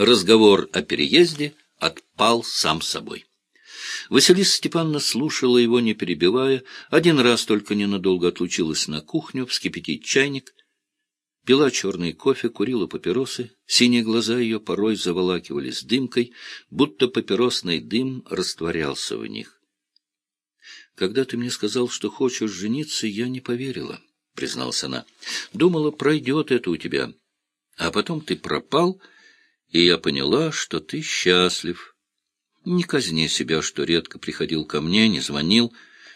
Разговор о переезде отпал сам собой. Василиса Степановна слушала его, не перебивая, один раз только ненадолго отлучилась на кухню вскипятить чайник, пила черный кофе, курила папиросы, синие глаза ее порой заволакивались дымкой, будто папиросный дым растворялся в них. «Когда ты мне сказал, что хочешь жениться, я не поверила», — призналась она. «Думала, пройдет это у тебя. А потом ты пропал, и я поняла, что ты счастлив». Не казни себя, что редко приходил ко мне, не звонил.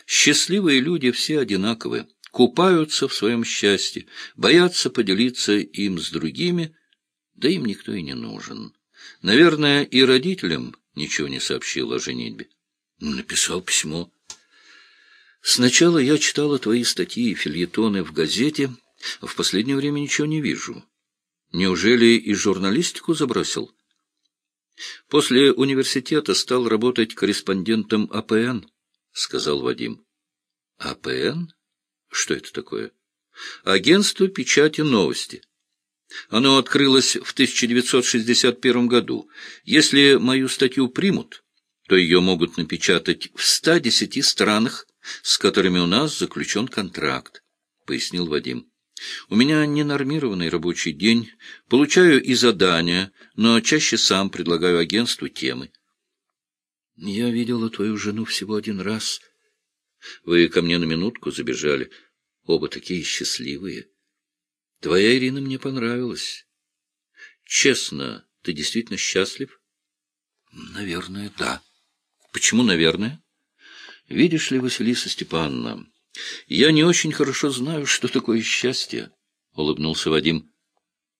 Счастливые люди все одинаковые, купаются в своем счастье, боятся поделиться им с другими, да им никто и не нужен. Наверное, и родителям ничего не сообщил о женитьбе. Написал письмо. Сначала я читала твои статьи и фильетоны в газете, а в последнее время ничего не вижу. Неужели и журналистику забросил? — После университета стал работать корреспондентом АПН, — сказал Вадим. — АПН? Что это такое? — Агентство печати новости. Оно открылось в 1961 году. Если мою статью примут, то ее могут напечатать в 110 странах, с которыми у нас заключен контракт, — пояснил Вадим. У меня ненормированный рабочий день, получаю и задания, но чаще сам предлагаю агентству темы. Я видела твою жену всего один раз. Вы ко мне на минутку забежали. Оба такие счастливые. Твоя Ирина мне понравилась. Честно, ты действительно счастлив? Наверное, да. Почему «наверное»? Видишь ли, Василиса Степановна, я не очень хорошо знаю, что такое счастье, — улыбнулся Вадим.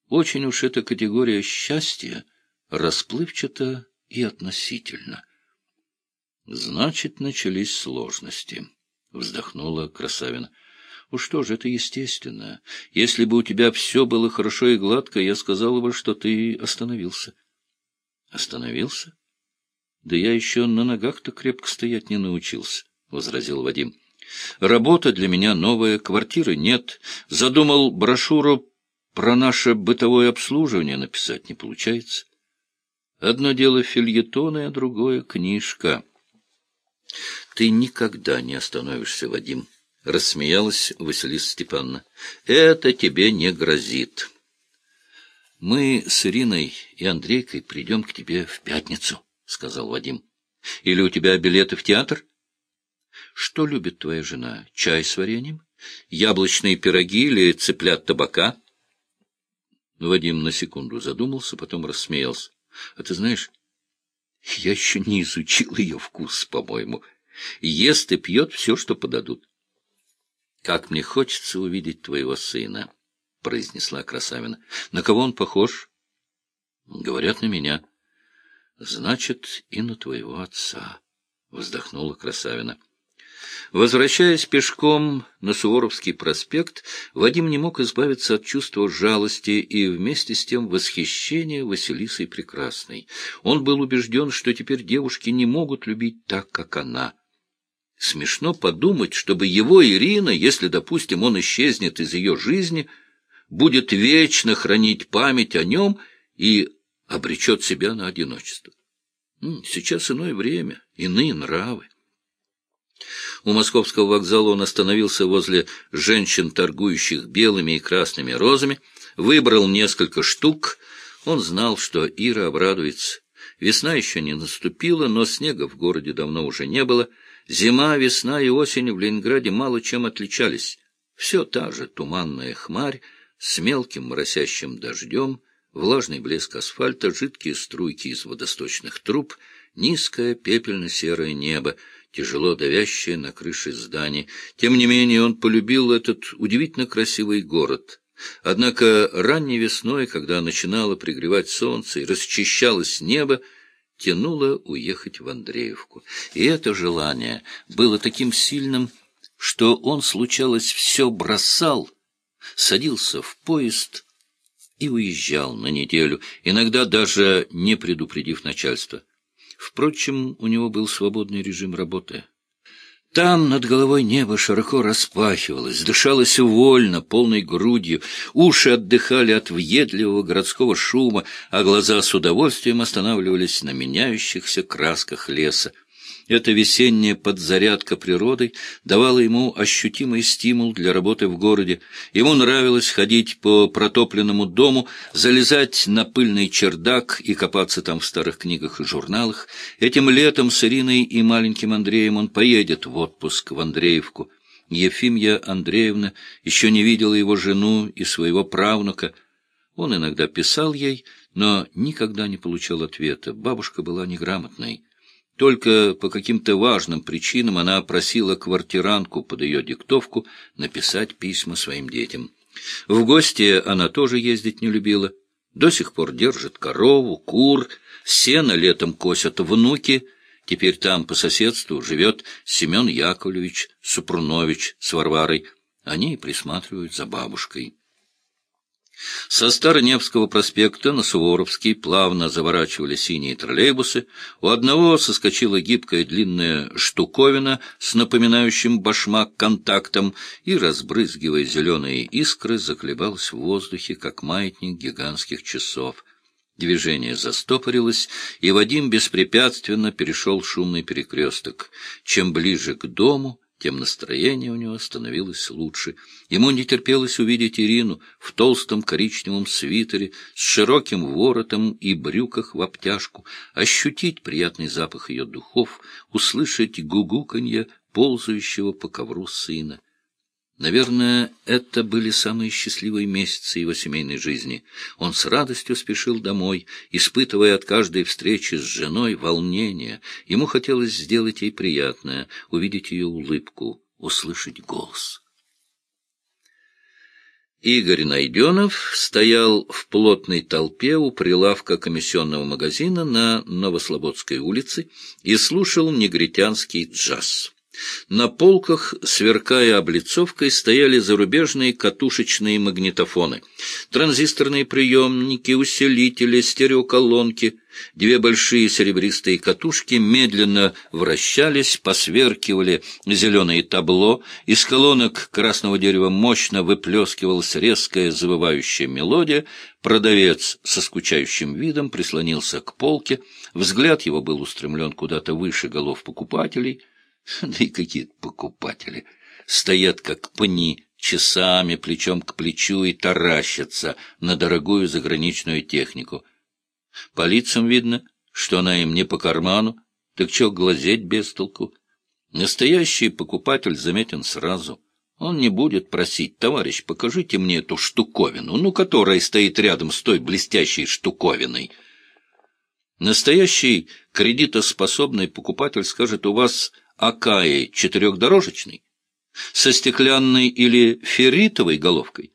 Очень уж эта категория счастья расплывчата и относительно. Значит, начались сложности, — вздохнула Красавина. Уж что же, это естественно. Если бы у тебя все было хорошо и гладко, я сказала бы, что ты остановился. Остановился? Да я еще на ногах-то крепко стоять не научился, — возразил Вадим. Работа для меня новая, квартиры нет. Задумал брошюру про наше бытовое обслуживание написать не получается. Одно дело фильетоны, а другое — книжка. — Ты никогда не остановишься, Вадим, — рассмеялась Василиса Степановна. — Это тебе не грозит. Мы с Ириной и Андрейкой придем к тебе в пятницу, — сказал Вадим. — Или у тебя билеты в театр? — что любит твоя жена? Чай с вареньем? Яблочные пироги или цыплят табака? Вадим на секунду задумался, потом рассмеялся. — А ты знаешь, я еще не изучил ее вкус, по-моему. Ест и пьет все, что подадут. — Как мне хочется увидеть твоего сына, — произнесла Красавина. — На кого он похож? — Говорят, на меня. — Значит, и на твоего отца, — вздохнула Красавина. Возвращаясь пешком на Суворовский проспект, Вадим не мог избавиться от чувства жалости и вместе с тем восхищения Василисой Прекрасной. Он был убежден, что теперь девушки не могут любить так, как она. Смешно подумать, чтобы его Ирина, если, допустим, он исчезнет из ее жизни, будет вечно хранить память о нем и обречет себя на одиночество. Сейчас иное время, иные нравы. У московского вокзала он остановился возле женщин, торгующих белыми и красными розами, выбрал несколько штук. Он знал, что Ира обрадуется. Весна еще не наступила, но снега в городе давно уже не было. Зима, весна и осень в Ленинграде мало чем отличались. Все та же туманная хмарь с мелким моросящим дождем, влажный блеск асфальта, жидкие струйки из водосточных труб, низкое пепельно-серое небо — тяжело давящее на крыше зданий. Тем не менее он полюбил этот удивительно красивый город. Однако ранней весной, когда начинало пригревать солнце и расчищалось небо, тянуло уехать в Андреевку. И это желание было таким сильным, что он, случалось, все бросал, садился в поезд и уезжал на неделю, иногда даже не предупредив начальство. Впрочем, у него был свободный режим работы. Там над головой небо широко распахивалось, дышалось вольно, полной грудью, уши отдыхали от въедливого городского шума, а глаза с удовольствием останавливались на меняющихся красках леса. Эта весенняя подзарядка природой давала ему ощутимый стимул для работы в городе. Ему нравилось ходить по протопленному дому, залезать на пыльный чердак и копаться там в старых книгах и журналах. Этим летом с Ириной и маленьким Андреем он поедет в отпуск в Андреевку. Ефимья Андреевна еще не видела его жену и своего правнука. Он иногда писал ей, но никогда не получал ответа. Бабушка была неграмотной. Только по каким-то важным причинам она просила квартиранку под ее диктовку написать письма своим детям. В гости она тоже ездить не любила. До сих пор держит корову, кур, сено летом косят внуки. Теперь там по соседству живет Семен Яковлевич Супрунович с Варварой. Они присматривают за бабушкой. Со Староневского проспекта на Суворовский плавно заворачивали синие троллейбусы. У одного соскочила гибкая длинная штуковина с напоминающим башмак контактом и, разбрызгивая зеленые искры, заколебалась в воздухе, как маятник гигантских часов. Движение застопорилось, и Вадим беспрепятственно перешел шумный перекресток. Чем ближе к дому, тем настроение у него становилось лучше. Ему не терпелось увидеть Ирину в толстом коричневом свитере с широким воротом и брюках в обтяжку, ощутить приятный запах ее духов, услышать гугуканье ползающего по ковру сына. Наверное, это были самые счастливые месяцы его семейной жизни. Он с радостью спешил домой, испытывая от каждой встречи с женой волнение. Ему хотелось сделать ей приятное, увидеть ее улыбку, услышать голос. Игорь Найденов стоял в плотной толпе у прилавка комиссионного магазина на Новослободской улице и слушал негритянский джаз. На полках, сверкая облицовкой, стояли зарубежные катушечные магнитофоны, транзисторные приемники, усилители, стереоколонки. Две большие серебристые катушки медленно вращались, посверкивали зеленое табло, из колонок красного дерева мощно выплескивалась резкая завывающая мелодия, продавец со скучающим видом прислонился к полке, взгляд его был устремлен куда-то выше голов покупателей — Да и какие-то покупатели. Стоят как пни, часами плечом к плечу и таращатся на дорогую заграничную технику. По лицам видно, что она им не по карману, так чё глазеть без толку? Настоящий покупатель заметен сразу. Он не будет просить, товарищ, покажите мне эту штуковину, ну, которая стоит рядом с той блестящей штуковиной. Настоящий кредитоспособный покупатель скажет, у вас Акаи четырехдорожечный, со стеклянной или ферритовой головкой.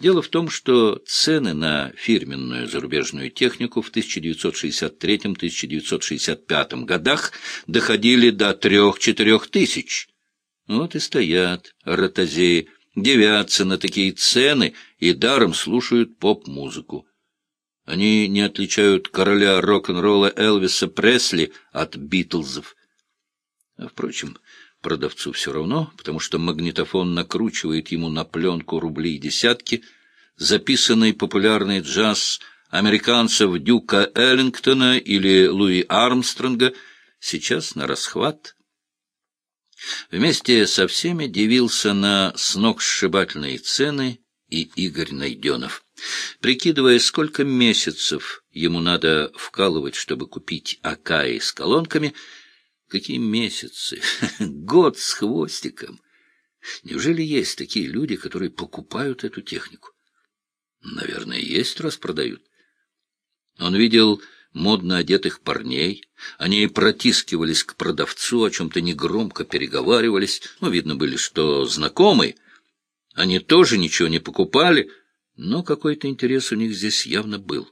Дело в том, что цены на фирменную зарубежную технику в 1963-1965 годах доходили до трех-четырех тысяч. Вот и стоят ротозеи, девятся на такие цены и даром слушают поп-музыку. Они не отличают короля рок-н-ролла Элвиса Пресли от Битлзов. А, впрочем, продавцу все равно, потому что магнитофон накручивает ему на пленку рубли и десятки, записанный популярный джаз американцев Дюка Эллингтона или Луи Армстронга сейчас на расхват. Вместе со всеми дивился на сногсшибательные цены и Игорь Найденов. Прикидывая, сколько месяцев ему надо вкалывать, чтобы купить Акаи с колонками — Какие месяцы? Год с хвостиком. Неужели есть такие люди, которые покупают эту технику? Наверное, есть, раз продают. Он видел модно одетых парней. Они протискивались к продавцу, о чем-то негромко переговаривались. Ну, видно были, что знакомые. Они тоже ничего не покупали, но какой-то интерес у них здесь явно был.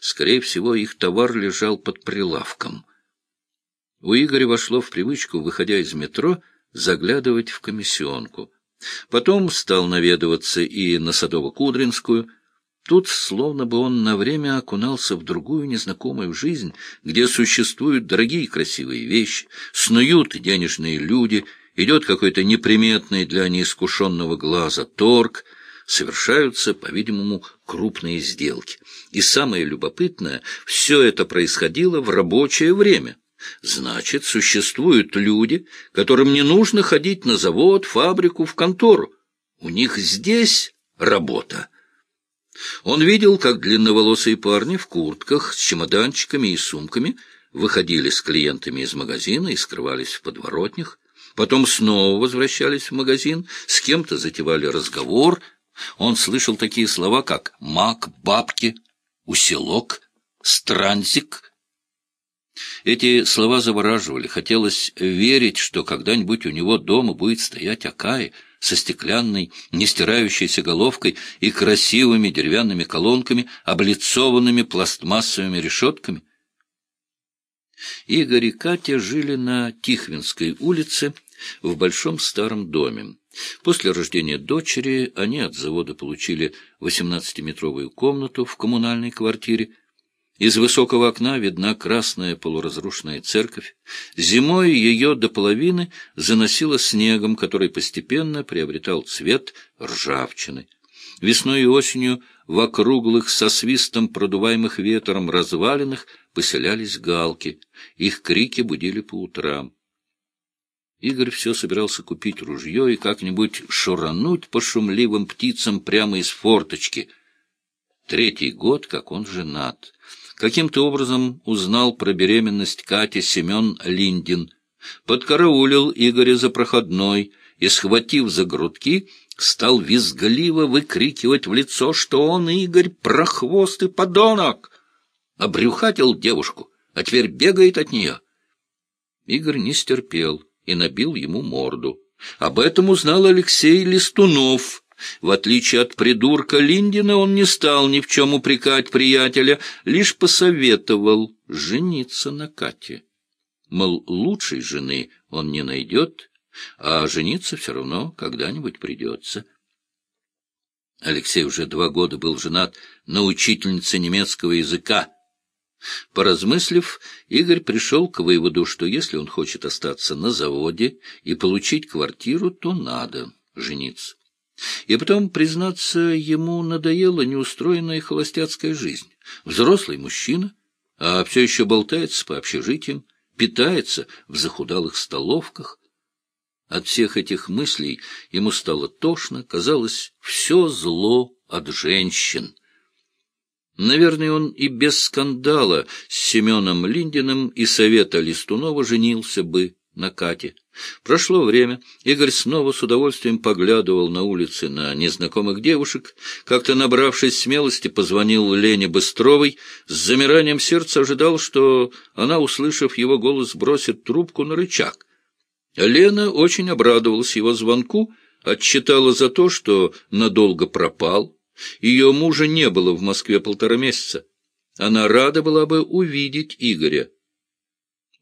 Скорее всего, их товар лежал под прилавком — у Игоря вошло в привычку, выходя из метро, заглядывать в комиссионку. Потом стал наведываться и на Садово-Кудринскую. Тут словно бы он на время окунался в другую незнакомую жизнь, где существуют дорогие красивые вещи, снуют денежные люди, идет какой-то неприметный для неискушенного глаза торг, совершаются, по-видимому, крупные сделки. И самое любопытное, все это происходило в рабочее время. Значит, существуют люди, которым не нужно ходить на завод, фабрику, в контору. У них здесь работа. Он видел, как длинноволосые парни в куртках с чемоданчиками и сумками выходили с клиентами из магазина и скрывались в подворотнях, потом снова возвращались в магазин, с кем-то затевали разговор. Он слышал такие слова, как «мак», «бабки», «усилок», «странзик». Эти слова завораживали. Хотелось верить, что когда-нибудь у него дома будет стоять Акай — со стеклянной, не стирающейся головкой и красивыми деревянными колонками, облицованными пластмассовыми решетками. Игорь и Катя жили на Тихвинской улице в большом старом доме. После рождения дочери они от завода получили 18-метровую комнату в коммунальной квартире, из высокого окна видна красная полуразрушенная церковь. Зимой ее до половины заносило снегом, который постепенно приобретал цвет ржавчины. Весной и осенью в округлых со свистом продуваемых ветром развалинах поселялись галки. Их крики будили по утрам. Игорь все собирался купить ружье и как-нибудь шурануть по шумливым птицам прямо из форточки. Третий год, как он женат. Каким-то образом узнал про беременность Кати Семен Линдин, подкараулил Игоря за проходной и, схватив за грудки, стал визгливо выкрикивать в лицо, что он, Игорь, прохвост и подонок. Обрюхатил девушку, а теперь бегает от нее. Игорь не стерпел и набил ему морду. Об этом узнал Алексей Листунов — в отличие от придурка Линдина, он не стал ни в чем упрекать приятеля, лишь посоветовал жениться на Кате. Мол, лучшей жены он не найдет, а жениться все равно когда-нибудь придется. Алексей уже два года был женат на учительнице немецкого языка. Поразмыслив, Игорь пришел к выводу, что если он хочет остаться на заводе и получить квартиру, то надо жениться. И потом, признаться, ему надоела неустроенная холостяцкая жизнь. Взрослый мужчина, а все еще болтается по общежитиям, питается в захудалых столовках. От всех этих мыслей ему стало тошно, казалось, все зло от женщин. Наверное, он и без скандала с Семеном Линдиным и совета Листунова женился бы на Кате. Прошло время, Игорь снова с удовольствием поглядывал на улице на незнакомых девушек, как-то набравшись смелости, позвонил Лене Быстровой, с замиранием сердца ожидал, что она, услышав его голос, бросит трубку на рычаг. Лена очень обрадовалась его звонку, отчитала за то, что надолго пропал. Ее мужа не было в Москве полтора месяца. Она рада была бы увидеть Игоря.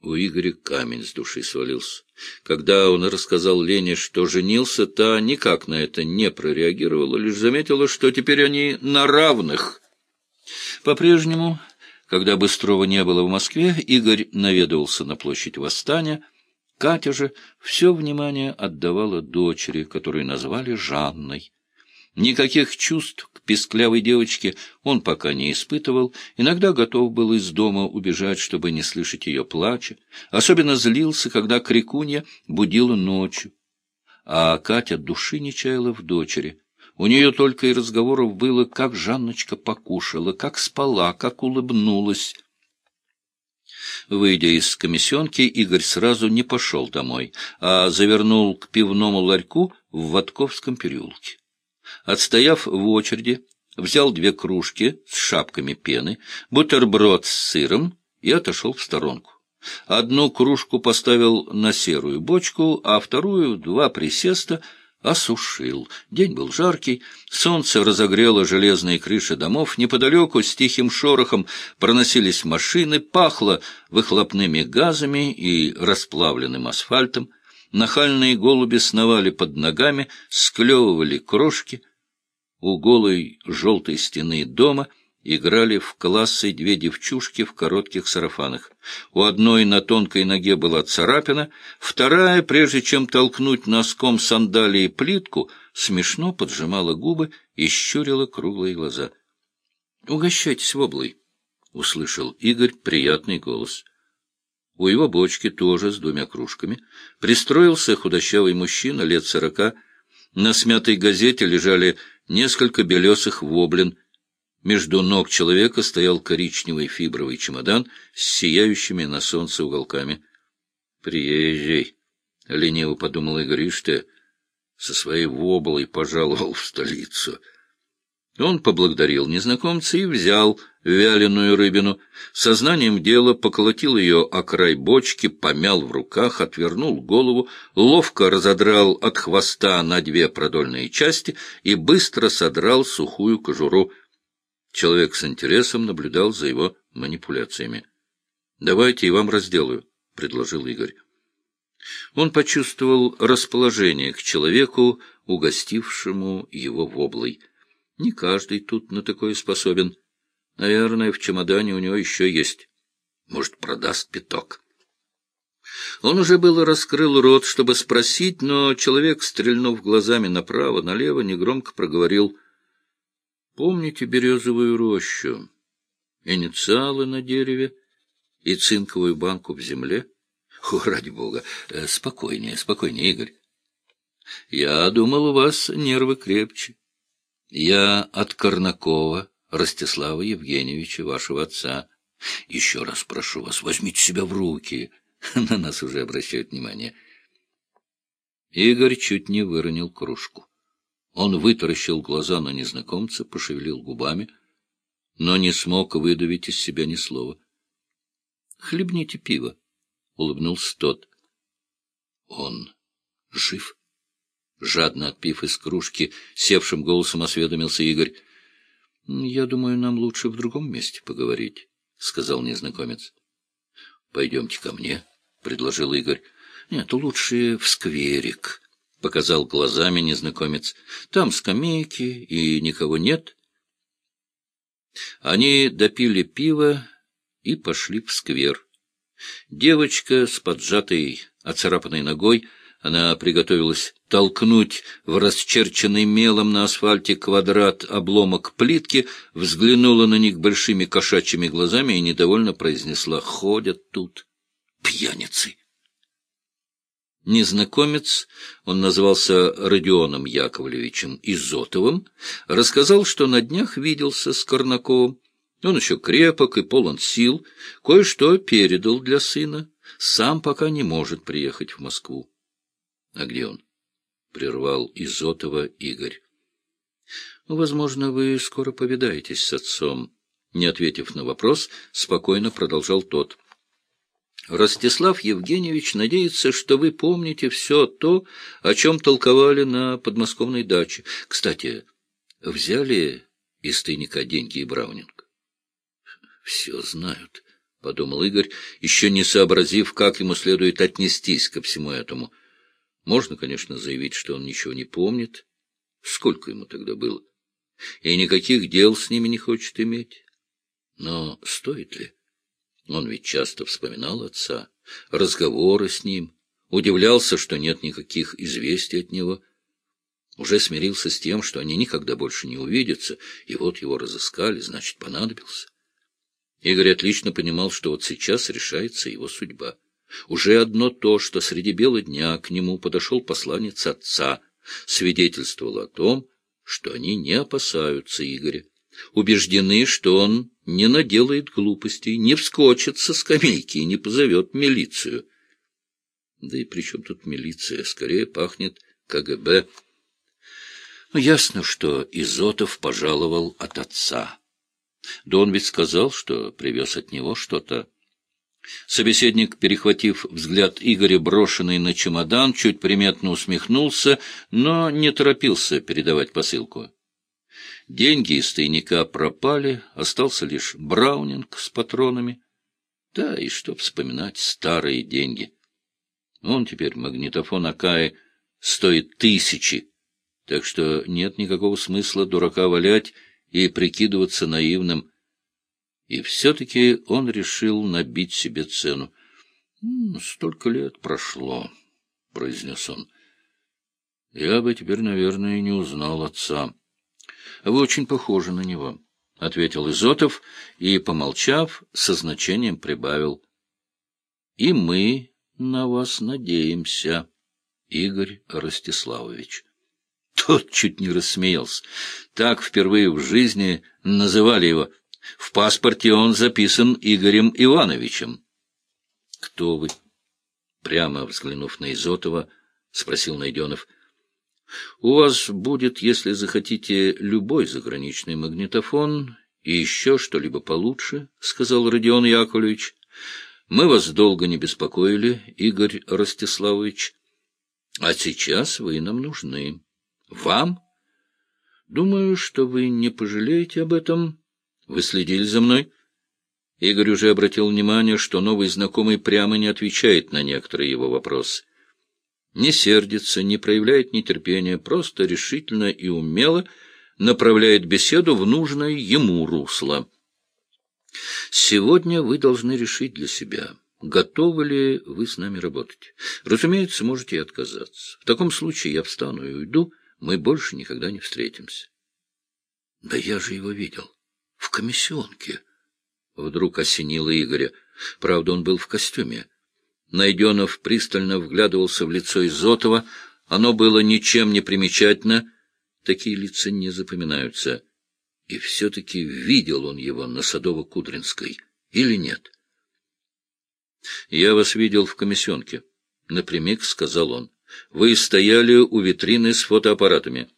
У Игоря камень с души свалился. Когда он рассказал Лене, что женился, та никак на это не прореагировала, лишь заметила, что теперь они на равных. По-прежнему, когда Быстрова не было в Москве, Игорь наведывался на площадь Восстания. Катя же все внимание отдавала дочери, которую назвали Жанной. Никаких чувств к песклявой девочке он пока не испытывал, иногда готов был из дома убежать, чтобы не слышать ее плача, особенно злился, когда крикунья будила ночью. А Катя души не чаяла в дочери. У нее только и разговоров было, как Жанночка покушала, как спала, как улыбнулась. Выйдя из комиссионки, Игорь сразу не пошел домой, а завернул к пивному ларьку в Ватковском переулке. Отстояв в очереди, взял две кружки с шапками пены, бутерброд с сыром и отошел в сторонку. Одну кружку поставил на серую бочку, а вторую, два присеста, осушил. День был жаркий, солнце разогрело железные крыши домов, неподалеку с тихим шорохом проносились машины, пахло выхлопными газами и расплавленным асфальтом. Нахальные голуби сновали под ногами, склевывали крошки — у голой желтой стены дома играли в классы две девчушки в коротких сарафанах. У одной на тонкой ноге была царапина, вторая, прежде чем толкнуть носком сандалии плитку, смешно поджимала губы и щурила круглые глаза. — Угощайтесь воблой, — услышал Игорь приятный голос. У его бочки, тоже с двумя кружками, пристроился худощавый мужчина лет сорока. На смятой газете лежали несколько белесых воблин. Между ног человека стоял коричневый фибровый чемодан с сияющими на солнце уголками. «Приезжий!» — лениво подумал Игорь, что со своей воблой пожаловал в столицу. Он поблагодарил незнакомца и взял вяленую рыбину. Сознанием дела поколотил ее о край бочки, помял в руках, отвернул голову, ловко разодрал от хвоста на две продольные части и быстро содрал сухую кожуру. Человек с интересом наблюдал за его манипуляциями. — Давайте и вам разделаю, — предложил Игорь. Он почувствовал расположение к человеку, угостившему его воблой. Не каждый тут на такое способен. Наверное, в чемодане у него еще есть. Может, продаст пяток. Он уже было раскрыл рот, чтобы спросить, но человек, стрельнув глазами направо, налево, негромко проговорил. — Помните березовую рощу, инициалы на дереве и цинковую банку в земле? — О, ради бога! Э, спокойнее, спокойнее, Игорь. — Я думал, у вас нервы крепче. Я от Корнакова. Ростислава Евгеньевича, вашего отца. Еще раз прошу вас, возьмите себя в руки. На нас уже обращают внимание. Игорь чуть не выронил кружку. Он вытаращил глаза на незнакомца, пошевелил губами, но не смог выдавить из себя ни слова. — Хлебните пиво, — улыбнулся тот. — Он жив? Жадно отпив из кружки, севшим голосом осведомился Игорь. — Я думаю, нам лучше в другом месте поговорить, — сказал незнакомец. — Пойдемте ко мне, — предложил Игорь. — Нет, лучше в скверик, — показал глазами незнакомец. — Там скамейки, и никого нет. Они допили пиво и пошли в сквер. Девочка с поджатой, оцарапанной ногой — она приготовилась толкнуть в расчерченный мелом на асфальте квадрат обломок плитки, взглянула на них большими кошачьими глазами и недовольно произнесла «Ходят тут пьяницы». Незнакомец, он назывался Родионом Яковлевичем Изотовым, рассказал, что на днях виделся с Корнаковым. Он еще крепок и полон сил, кое-что передал для сына, сам пока не может приехать в Москву. — А где он? — прервал Изотова Игорь. — Возможно, вы скоро повидаетесь с отцом. Не ответив на вопрос, спокойно продолжал тот. — Ростислав Евгеньевич надеется, что вы помните все то, о чем толковали на подмосковной даче. Кстати, взяли из тайника деньги и Браунинг? — Все знают, — подумал Игорь, еще не сообразив, как ему следует отнестись ко всему этому. — можно, конечно, заявить, что он ничего не помнит. Сколько ему тогда было? И никаких дел с ними не хочет иметь. Но стоит ли? Он ведь часто вспоминал отца, разговоры с ним, удивлялся, что нет никаких известий от него. Уже смирился с тем, что они никогда больше не увидятся, и вот его разыскали, значит, понадобился. Игорь отлично понимал, что вот сейчас решается его судьба. Уже одно то, что среди бела дня к нему подошел посланец отца, свидетельствовало о том, что они не опасаются Игоря, убеждены, что он не наделает глупостей, не вскочит со скамейки и не позовет милицию. Да и при чем тут милиция? Скорее пахнет КГБ. Но ясно, что Изотов пожаловал от отца. Да он ведь сказал, что привез от него что-то Собеседник, перехватив взгляд Игоря, брошенный на чемодан, чуть приметно усмехнулся, но не торопился передавать посылку. Деньги из тайника пропали, остался лишь браунинг с патронами. Да, и что вспоминать, старые деньги. Он теперь, магнитофон Акаи, стоит тысячи, Так что нет никакого смысла дурака валять и прикидываться наивным. И все-таки он решил набить себе цену. — Столько лет прошло, — произнес он. — Я бы теперь, наверное, не узнал отца. — Вы очень похожи на него, — ответил Изотов и, помолчав, со значением прибавил. — И мы на вас надеемся, Игорь Ростиславович. Тот чуть не рассмеялся. Так впервые в жизни называли его. В паспорте он записан Игорем Ивановичем. — Кто вы? — прямо взглянув на Изотова, спросил Найденов. — У вас будет, если захотите, любой заграничный магнитофон и еще что-либо получше, — сказал Родион Яковлевич. — Мы вас долго не беспокоили, Игорь Ростиславович. А сейчас вы нам нужны. Вам? Думаю, что вы не пожалеете об этом. Вы следили за мной? Игорь уже обратил внимание, что новый знакомый прямо не отвечает на некоторые его вопросы. Не сердится, не проявляет нетерпения, просто решительно и умело направляет беседу в нужное ему русло. Сегодня вы должны решить для себя, готовы ли вы с нами работать. Разумеется, можете и отказаться. В таком случае я встану и уйду, мы больше никогда не встретимся. Да я же его видел. В комиссионке. Вдруг осенило Игоря. Правда, он был в костюме. Найденов пристально вглядывался в лицо Изотова. Оно было ничем не примечательно. Такие лица не запоминаются. И все-таки видел он его на Садово-Кудринской. Или нет? — Я вас видел в комиссионке, — напрямик сказал он. Вы стояли у витрины с фотоаппаратами.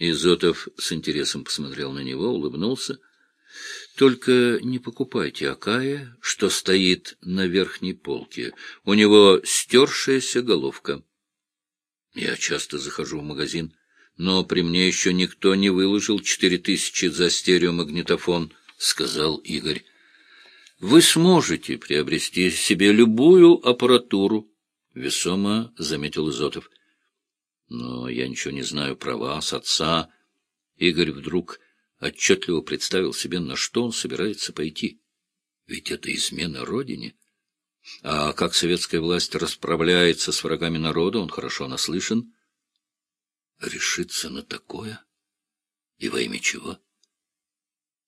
Изотов с интересом посмотрел на него, улыбнулся. Только не покупайте Акая, что стоит на верхней полке. У него стершаяся головка. Я часто захожу в магазин, но при мне еще никто не выложил четыре тысячи за стереомагнитофон, — сказал Игорь. Вы сможете приобрести себе любую аппаратуру, — весомо заметил Изотов. — Но я ничего не знаю про вас, отца. Игорь вдруг отчетливо представил себе, на что он собирается пойти. Ведь это измена родине. А как советская власть расправляется с врагами народа, он хорошо наслышан. Решиться на такое? И во имя чего?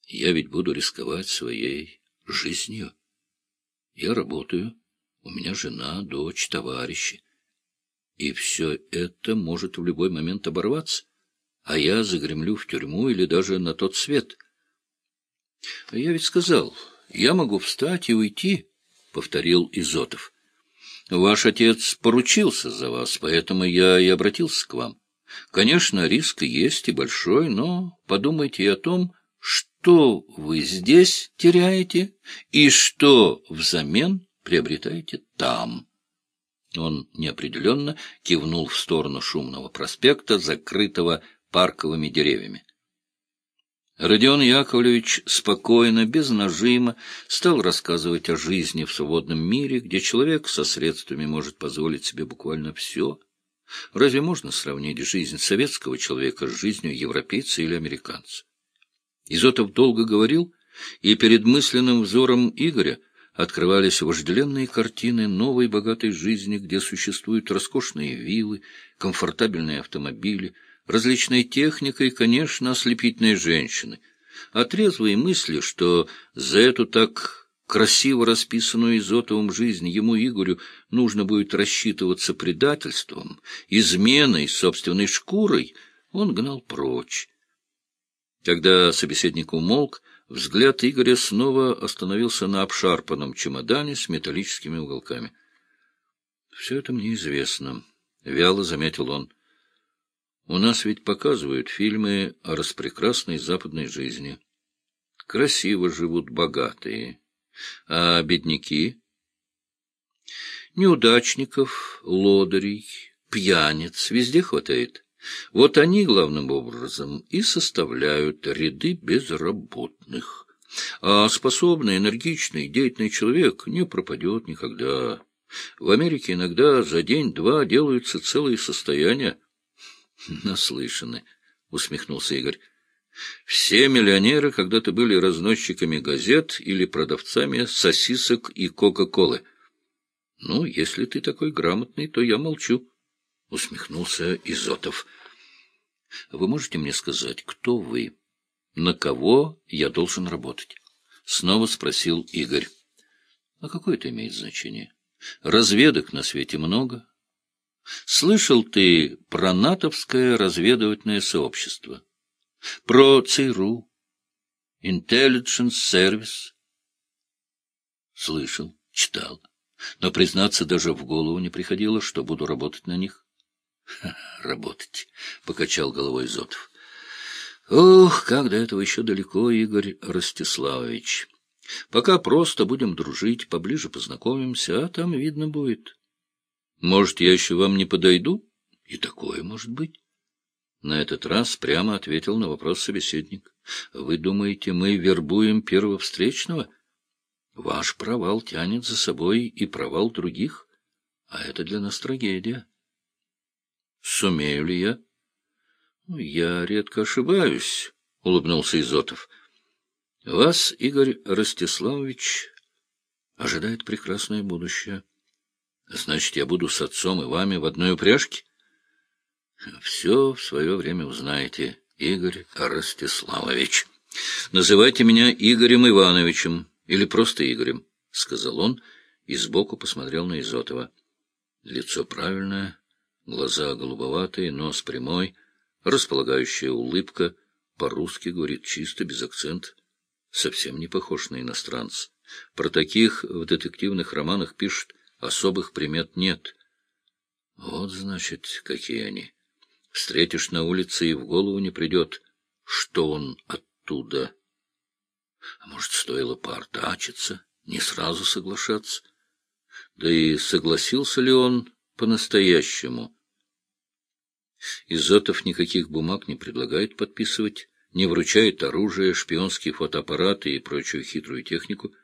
Я ведь буду рисковать своей жизнью. Я работаю. У меня жена, дочь, товарищи. И все это может в любой момент оборваться, а я загремлю в тюрьму или даже на тот свет. — Я ведь сказал, я могу встать и уйти, — повторил Изотов. — Ваш отец поручился за вас, поэтому я и обратился к вам. Конечно, риск есть и большой, но подумайте о том, что вы здесь теряете и что взамен приобретаете там. Он неопределенно кивнул в сторону шумного проспекта, закрытого парковыми деревьями. Родион Яковлевич спокойно, без нажима, стал рассказывать о жизни в свободном мире, где человек со средствами может позволить себе буквально все. Разве можно сравнить жизнь советского человека с жизнью европейца или американца? Изотов долго говорил, и перед мысленным взором Игоря открывались вожделенные картины новой богатой жизни, где существуют роскошные виллы, комфортабельные автомобили, различная техника и, конечно, ослепительные женщины. А трезвые мысли, что за эту так красиво расписанную Изотовым жизнь ему, Игорю, нужно будет рассчитываться предательством, изменой, собственной шкурой, он гнал прочь. Когда собеседник умолк, Взгляд Игоря снова остановился на обшарпанном чемодане с металлическими уголками. — Все это мне известно, — вяло заметил он. — У нас ведь показывают фильмы о распрекрасной западной жизни. Красиво живут богатые. А бедняки? Неудачников, лодырей, пьяниц везде хватает. Вот они, главным образом, и составляют ряды безработных. А способный, энергичный, деятельный человек не пропадет никогда. В Америке иногда за день-два делаются целые состояния. — Наслышаны, — усмехнулся Игорь. — Все миллионеры когда-то были разносчиками газет или продавцами сосисок и Кока-Колы. — Ну, если ты такой грамотный, то я молчу, — усмехнулся Изотов. — Вы можете мне сказать, кто вы? На кого я должен работать? — снова спросил Игорь. — А какое это имеет значение? Разведок на свете много. — Слышал ты про натовское разведывательное сообщество? Про ЦРУ? Intelligence Service? Слышал, читал. Но, признаться, даже в голову не приходило, что буду работать на них. — Работать, — покачал головой Зотов. — Ох, как до этого еще далеко, Игорь Ростиславович. Пока просто будем дружить, поближе познакомимся, а там видно будет. Может, я еще вам не подойду? И такое может быть. На этот раз прямо ответил на вопрос собеседник. Вы думаете, мы вербуем первого встречного? Ваш провал тянет за собой и провал других, а это для нас трагедия. Сумею ли я? Я редко ошибаюсь, — улыбнулся Изотов. Вас, Игорь Ростиславович, ожидает прекрасное будущее. Значит, я буду с отцом и вами в одной упряжке? Все в свое время узнаете, Игорь Ростиславович. Называйте меня Игорем Ивановичем или просто Игорем, — сказал он и сбоку посмотрел на Изотова. Лицо правильное, глаза голубоватые, нос прямой, располагающая улыбка, по-русски говорит чисто, без акцента, совсем не похож на иностранца. Про таких в детективных романах пишут Особых примет нет. Вот, значит, какие они. Встретишь на улице, и в голову не придет, что он оттуда. А может, стоило поортачиться, не сразу соглашаться? Да и согласился ли он по-настоящему? Изотов никаких бумаг не предлагает подписывать, не вручает оружие, шпионские фотоаппараты и прочую хитрую технику.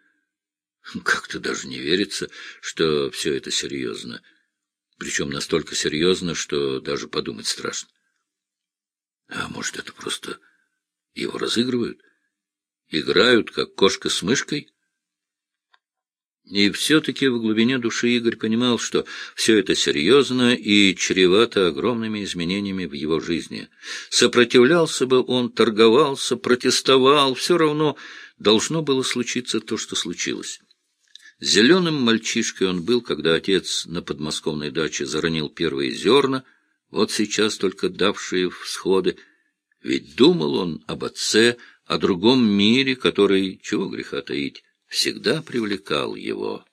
Как-то даже не верится, что все это серьезно. Причем настолько серьезно, что даже подумать страшно. А может, это просто его разыгрывают? Играют, как кошка с мышкой? И все-таки в глубине души Игорь понимал, что все это серьезно и чревато огромными изменениями в его жизни. Сопротивлялся бы он, торговался, протестовал, все равно должно было случиться то, что случилось. Зеленым мальчишкой он был, когда отец на подмосковной даче заронил первые зерна, вот сейчас только давшие всходы. Ведь думал он об отце, о другом мире, который, чего греха таить, всегда привлекал его.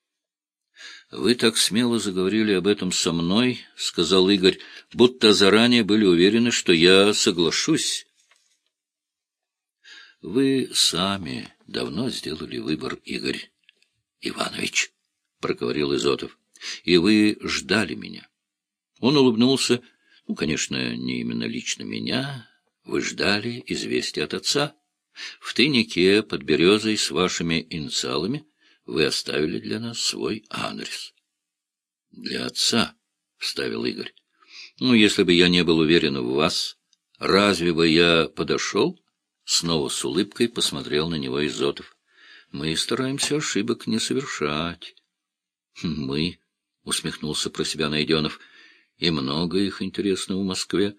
— Вы так смело заговорили об этом со мной, — сказал Игорь, — будто заранее были уверены, что я соглашусь. — Вы сами давно сделали выбор, Игорь. Иванович, — проговорил Изотов, — и вы ждали меня. Он улыбнулся. Ну, конечно, не именно лично меня. Вы ждали известия от отца. В тайнике под березой с вашими инициалами вы оставили для нас свой адрес. — Для отца, — вставил Игорь. — Ну, если бы я не был уверен в вас, разве бы я подошел? Снова с улыбкой посмотрел на него Изотов. Мы стараемся ошибок не совершать. — Мы, — усмехнулся про себя Найденов, — и много их интересно в Москве.